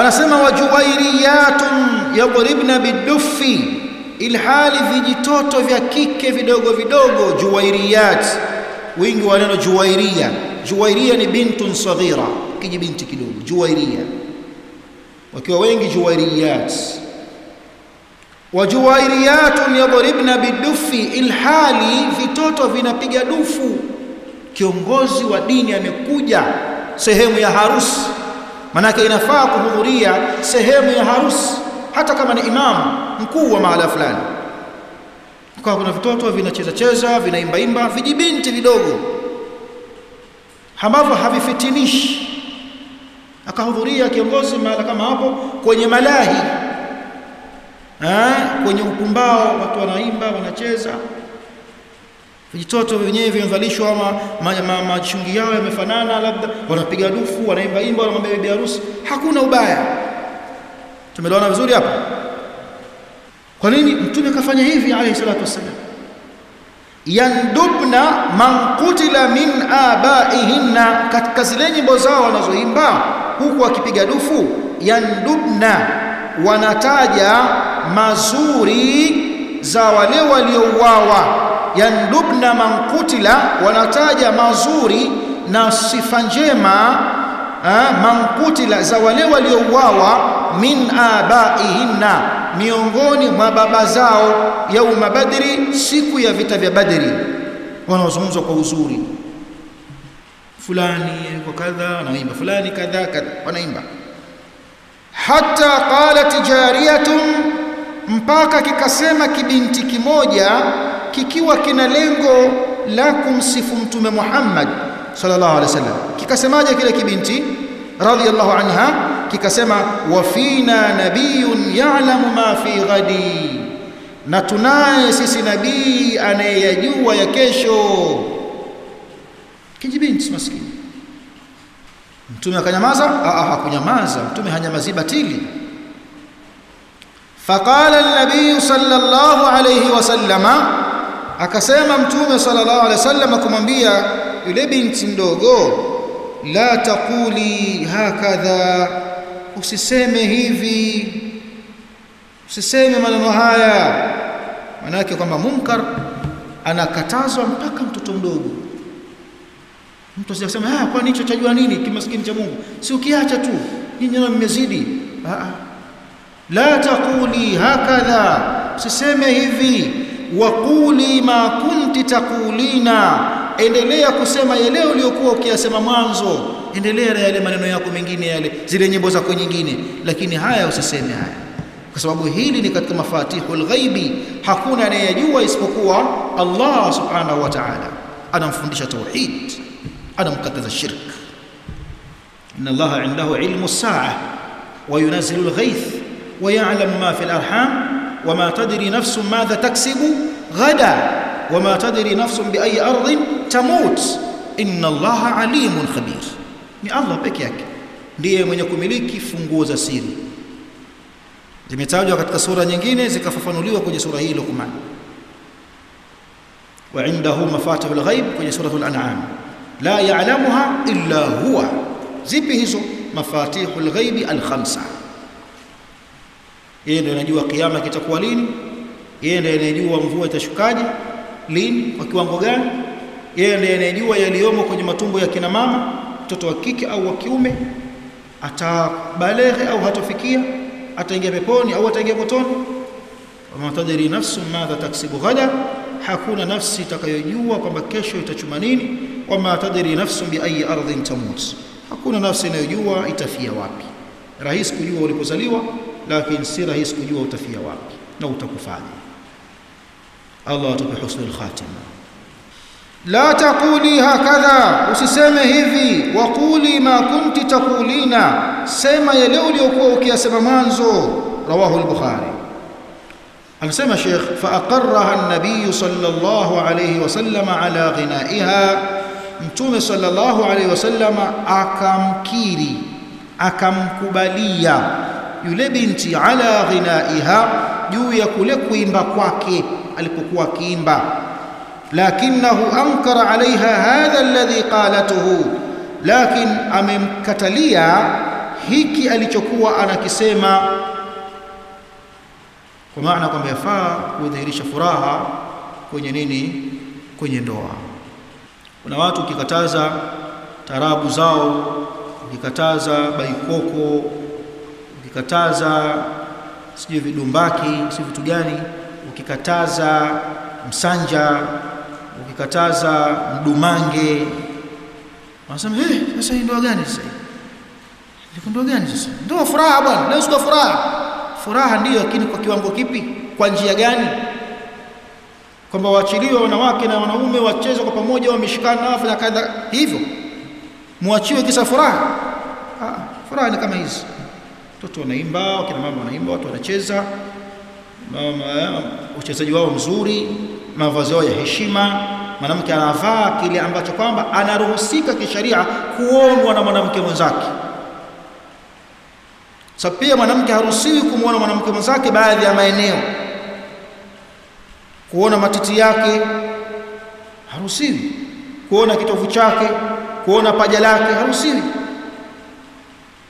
anasema wajuwairiyatun yadribna biduffi ilhali vijitoto vya kike vidogo vidogo juwairiyat wingi wa neno juwairia. Juwairia ni bintun saghira kiji binti kidogo juwairia. Wakiwa wengi juwairiyat. Wajuwairiyatun yadribna bidufi ilhali vitoto vinapiga dufu. Kiongozi wa dini amekuja sehemu ya harusi manake inafaa kuhudhuria sehemu ya harusi hata kama ni imamu mkuu wa mahala fulani kwa kuna vitoto vinacheza cheza vinaimba imba vijibinti vidogo ambavyo havifitinishi akahudhuria kiongozi mahala kama hapo kwenye malahi ha? kwenye upumbao watu wanaimba wanacheza vijitoto wenyewe vimevalishwa ama machungi ma, ma, yao yamefanana labda wanapiga dufu wanaimba imba wanamwambia bibi harusi hakuna ubaya. Tumeelewana vizuri hapa? Kwa nini mtume akafanya hivi alayhi salatu wassalam? Yandubna man qutila min abaihinna katika zile nyimbo zao wanazoimba huku wakipiga dufu yandubna wanataja mazuri za wale waliouawa yandubna man kutila, wanataja mazuri na sifa njema man kutila, za wale waliouawa min abaihinna miongoni mwa baba zao yauma badri siku ya vita vya badri. Wanaozungumzwa kwa uzuri. Fulani kwa kadha wanaimba. Fulani kadha kadha wanaimba. Hata qalat jariyatun mpaka kikasema kibinti kimoja kikiwa kina lengo la kumsifu mtume Muhammad sallallahu alaihi wasallam. Kikasemaje kile kibinti? Radhiyallahu anha kikasema wa fina nabiyun ya'lamu ma fi ghadi. Na tunaye sisi nabii anayeyajua ya kesho. Kijibinti maskini. Mtume akanyamaza? Ah hakunyamaza. Mtume hanyamazi batili. Faqala an-nabiy sallallahu alayhi wasallama akasema mtume sallallahu alaihi wasallam akamwambia yule binti mdogo la taquli hakadha usiseme hivi usiseme maneno haya. Manake kwamba munkar anakatazwa mpaka mtoto mdogo. Mtu asiyasema ah kwani hicho chajua nini? Kimaskini cha Mungu. Si ukiacha tu nyinyi na mmezidi. Ah. La taquli hakadha usiseme hivi waquli ma kunti taqulina endelea kusema yale uliyokuwa ukiyasema mwanzo endelea na yale maneno yako mengine yale zile nyimbo zako nyingine lakini haya usiseme haya kwa sababu hili ni katika mafatihul ghaibi hakuna anayejua isipokuwa Allah subhanahu wa ta'ala. Anamfundisha tauhid anamkataza shirk. Inna Allaha indahu ilmu as-sa'a wa yunazzilu al-ghayth wa ya'lamu ma fi al-arham wama tadri nafsun madha taksibu ghada wama tadri nafsun bi ayi ardhin tamut inna allaha alimun khabir ni allah peke yake. Ndiye mwenye kumiliki funguo za siri. Zimetajwa katika sura nyingine zikafafanuliwa kwenye sura hii Luqman. Wa indahu mafatihul ghaib kwenye suratul an'am. La ya'lamuha illa huwa. Zipi hizo? Mafatihul ghaibi al-khamsa yeye ndiye anajua kiyama kitakuwa lini yeye ndiye anajua mvua itashukaje lini kwa kiwango gani. Yeye ndiye anajua yaliyomo kwenye matumbo ya kina mama mtoto wa kike au wa kiume. Atabaleghe au hatofikia ataingia peponi au ataingia motoni. Wama nafsu madha taksibu ghada hakuna nafsi itakayojua kwamba kesho itachuma nini. Wama tadri nafsu bi ayi ardhin tamut hakuna nafsi inayojua itafia wapi. Rahisi kujua ulipozaliwa lakini si rahisi kujua utafia wapi na utakufaje Allah atupe husnul khatima la taquli hakadha usiseme hivi waquli ma kunti taqulina sema yale uliyokuwa ukiyasema mwanzo rawahu al-bukhari anasema sheikh fa aqarraha an-nabiy sallallahu alayhi wasallam ala ghinaiha mtume sallallahu alayhi wasallam akamkiri akamkubalia yule binti ala ghinaiha juu ya kule kuimba kwake alipokuwa akiimba. Lakinahu ankara alaiha hadha alladhi qalatuhu lakin amemkatalia hiki alichokuwa anakisema. Kwa maana kwamba yafaa kudhihirisha furaha kwenye nini? Kwenye ndoa. Kuna watu ukikataza tarabu zao ukikataza baikoko ukikataza sijui vidumbaki si vitu gani ukikataza msanja ukikataza mdumange. Wanasema hey, sasa hii ndoa gani sasa hii? Ndoa gani sasa? Ndoa furaha bwana leo sio furaha. Furaha ndiyo lakini kwa kiwango kipi? Kwa njia gani? Kwamba waachiliwe wanawake na wanaume wacheze kwa pamoja wameshikana wafanya kadha hivyo? Muachiwe kisa furaha? Ah, furaha ni kama hizi watoto wanaimba wakina mama wanaimba watu wanacheza. Uchezaji wao mzuri mavazi yao ya heshima. Mwanamke anavaa kile ambacho kwamba anaruhusika kisheria kuonwa na mwanamke mwenzake. Sasa pia mwanamke haruhusiwi kumwona mwanamke mwenzake baadhi ya maeneo. Kuona matiti yake haruhusiwi. Kuona kitovu chake kuona paja lake haruhusiwi.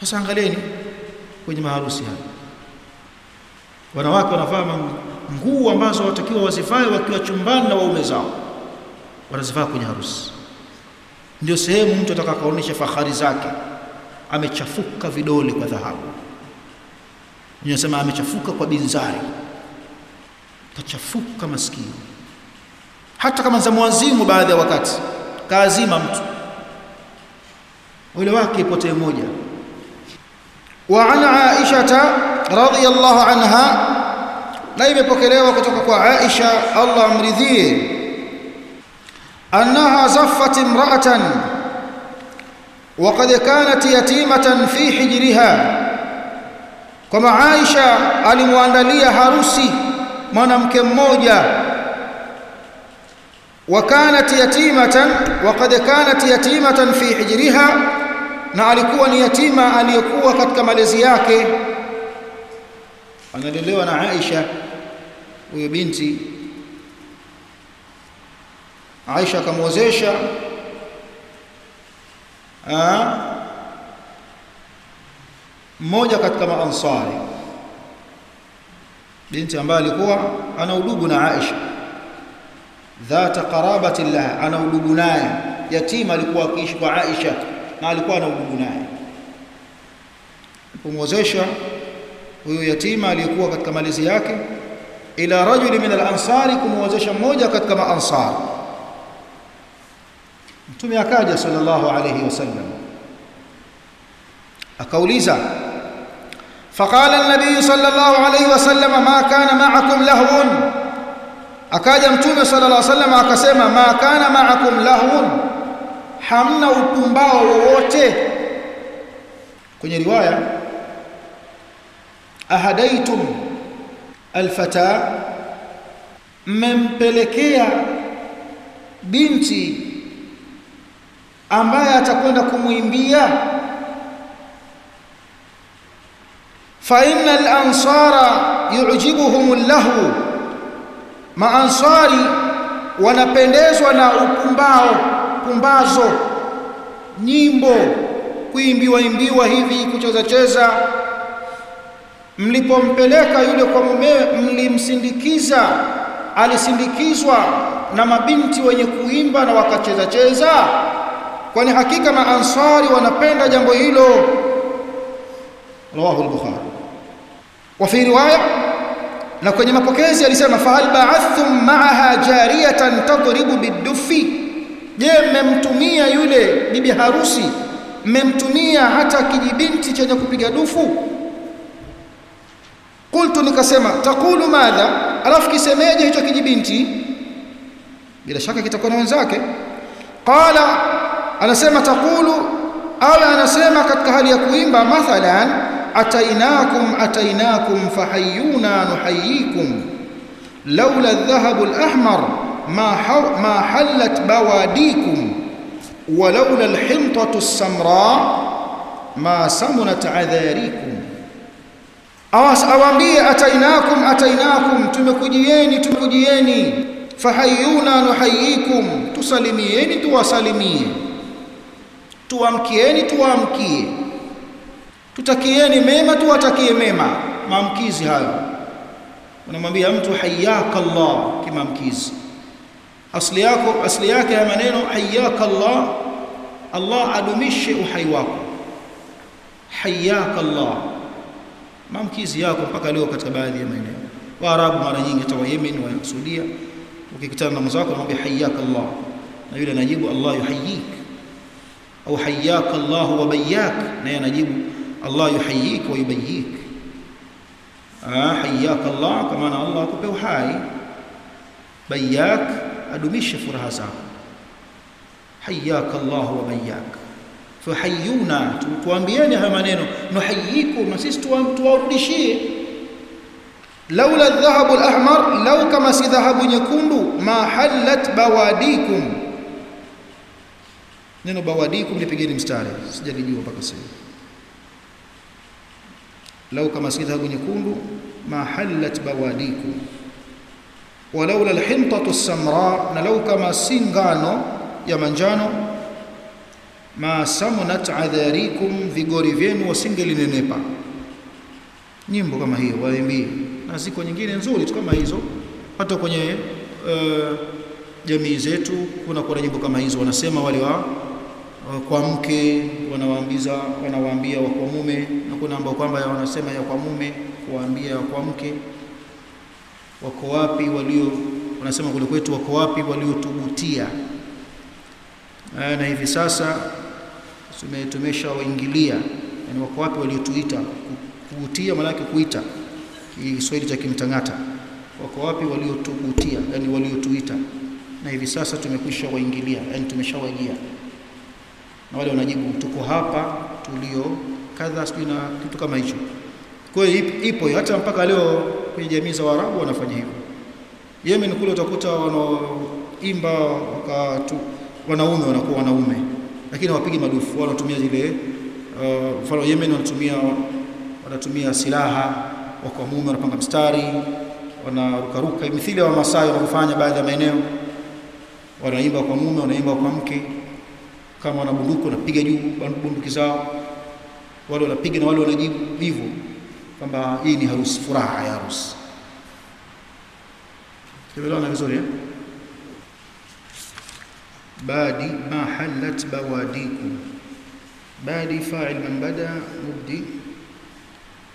Sasa angalieni kwenye maharusi haya wanawake wanavaa nguo ambazo watakiwa wazivae wakiwa chumbani na waume zao. Wanazivaa kwenye harusi. Ndio sehemu mtu ataka kaonesha fahari zake. Amechafuka vidole kwa dhahabu. Ninasema amechafuka kwa binzari. Kachafuka maskini hata kama za mwazimu baadhi ya wakati kaazima mtu. Ule wake ipotee moja wa an aisha radhiyallahu anha na imepokelewa kutoka kwa Aisha Allah amridhie annaha zaffat imra'atan وقد كانت يتيمة في حجرها كما Aisha alimwandalia harusi mwanamke mmoja وكانت يتيمة وقد كانت يتيمة في حجرها na alikuwa ni yatima aliyekuwa katika malezi yake. Analelewa na Aisha huyo binti. Aisha akamwozesha mmoja katika maansari. Binti ambaye alikuwa ana udugu na Aisha. Dhata qarabati lah ana udugu naye. Yatima alikuwa akiishi kwa Aisha na alikuwa ana udugu naye kumwozesha huyo yatima aliyekuwa katika malezi yake ila rajuli min al-ansari kumwozesha mmoja katika maansar mtume akaja sallallahu alayhi wasallam akauliza فقال النبي صلى الله عليه وسلم ما كان معكم لهو akaja mtume sallallahu alayhi wasallam akasema ma kana ma'akum lahun hamna upumbao wowote. Kwenye riwaya ahadaitum alfata mmempelekea binti ambaye atakwenda kumwimbia. Fa inna alansara yu'jibuhum lahu maansari wanapendezwa na upumbao pumbazo nyimbo kuimbiwa imbiwa hivi kucheza cheza. Mlipompeleka yule kwa mumewe mlimsindikiza. Alisindikizwa na mabinti wenye kuimba na wakacheza cheza. Kwani hakika maansari wanapenda jambo hilo. Rawahu al-bukhari. Wa fi riwaya na kwenye mapokezi alisema fahal ba'athtum ma'aha jariyatan tadribu bidufi je mmemtumia yule bibi harusi? Mmemtumia hata kijibinti chenye kupiga dufu? Qultu nikasema taqulu madha? Alafu kisemeje hicho kijibinti? Bila shaka kitakuwa na wenzake. Qala anasema taqulu au anasema katika hali ya kuimba mathalan atainakum atainakum fahayuna nuhayikum laula adh-dhahabu al-ahmar ma hallat bawadikum walaula alhintatu samra ma samunat adharikum. Awaambie atainakum atainakum tumekujieni tumekujieni. Fahayuna nuhayikum tusalimieni tuwasalimie. Tuwamkieni tuwaamkie. Tutakieni mema tuwatakie mema. Maamkizi hayo. Unamwambia mtu hayaka llah kimaamkizi asli yako asli yake ya maneno hayyaka Allah Allah adumishe uhai wako hayyaka Allah maamkizi yako mpaka leo katika baadhi ya maeneo Waarabu mara nyingi hata wa Yemen wa Saudia ukikutana na mwenzako unamwambia hayyaka Allah na yule anajibu Allah yuhayyik au hayyaka Allah wa bayyak na yeye anajibu Allah yuhayyik wa yubayyik ah hayyaka Allah kama na Allah akupe uhai bayyak adumishe furaha zako. Hayyaka Allah wa mayyak. Fahayyuna tuambieni haya maneno. Nuhayyikum na sisi tuwarudishie. Laula dhahabu al-ahmar kama si dhahabu nyekundu ma halat bawadikum. Neno bawadikum lipigeni mstari. Sijalijua mpaka sasa law kama si dhahabu nyekundu ma halat bawadikum walaula al-hintatu as-samra na lau kama si ngano ya manjano ma samunat adharikum vigori vyenu wasingelinenepa. Nyimbo kama hiyo waimbie na ziko nyingine nzuri tu kama hizo. Hata kwenye uh, jamii zetu kuna kuna nyimbo kama hizo wanasema wale wa uh, kwa mke wanawaambiza wanawaambia wa kwa mume na kuna ambao kwamba wanasema ya kwa mume kuwaambia kwa mke wako wapi walio wanasema kule kwetu wako wapi waliotubutia. Na hivi sasa tumesha waingilia yani wako wapi waliotuita? Kubutia maana yake kuita. Kiswahili cha kimtangata. Wako wapi waliotubutia? Yani waliotuita. Na hivi sasa tumekwisha waingilia yani tumeshawajia na wale wanajibu tuko hapa tulio kadha sijui na kitu kama hicho. Kwa hiyo ipo hata mpaka leo kwenye jamii za Waarabu wanafanya hivyo. Yemen kule utakuta wanaoimba wakatu wanaume wanakuwa wanaume lakini hawapigi madufu. Wanatumia zile mfano uh, Yemen wanatumia wanatumia silaha wako mume wanapanga mstari wanarukaruka. Mithili wa Masai wanaofanya baadhi ya maeneo wanaimba kwa mume wanaimba kwa mke. Kama wana bunduki wanapiga juu bunduki zao. Wale wanapiga na wale wanajibu hivyo kwamba hii ni harusi furaha ya harusi tumeelewana vizuri eh badi ma halat bawadikum badi fa'il man bada mubdi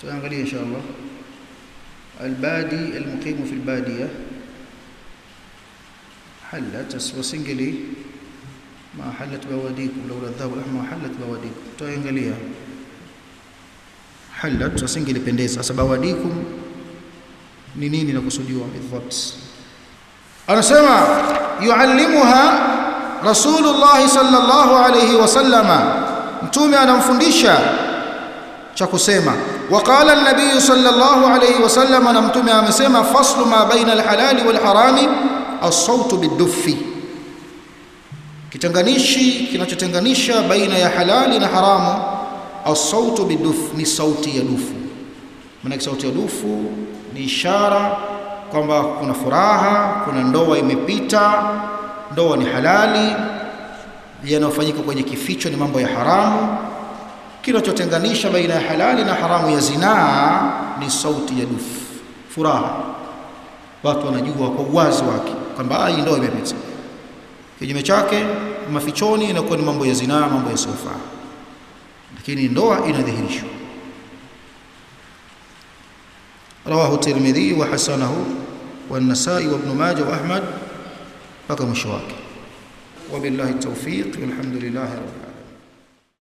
tuangalie inshallah البادي المقيم في البادية حلت وسنجلي ما حلت بواديكم لولا الذهب الأحمر حلت بواديكم تانgalia حلت وسنجلي pendeza sasa bawadikum ni nini nakusudiwa bidhabt anasema yuallimuha rasulullah sallallahu alayhi wasallama mtume anamfundisha cha kusema وقال النبي صلى الله عليه وسلم na mtume amesema faslu ma baina alhalali walharami as-sawt bid-duffi kitanganishi kinachotenganisha baina ya halali na haramu as-sawt bid-duff ni sauti ya dufu. Maana sauti ya dufu ni ishara kwamba kuna furaha kuna ndoa imepita ndoa ni halali yanayofanyika kwenye kificho ni mambo ya haramu. Kinachotenganisha baina ya halali na haramu ya zinaa ni sauti ya dufu furaha. Watu wanajua kwa uwazi wake kwamba hii ndoa imepita. Kinyume chake mafichoni inakuwa ni mambo ya zinaa mambo ya sofa lakini ndoa inadhihirishwa رواه الترمذي وحسنه والنسائي وابن ماجه وأحمد. بقى مشواك. وبالله التوفيق والحمد لله رب العالمين.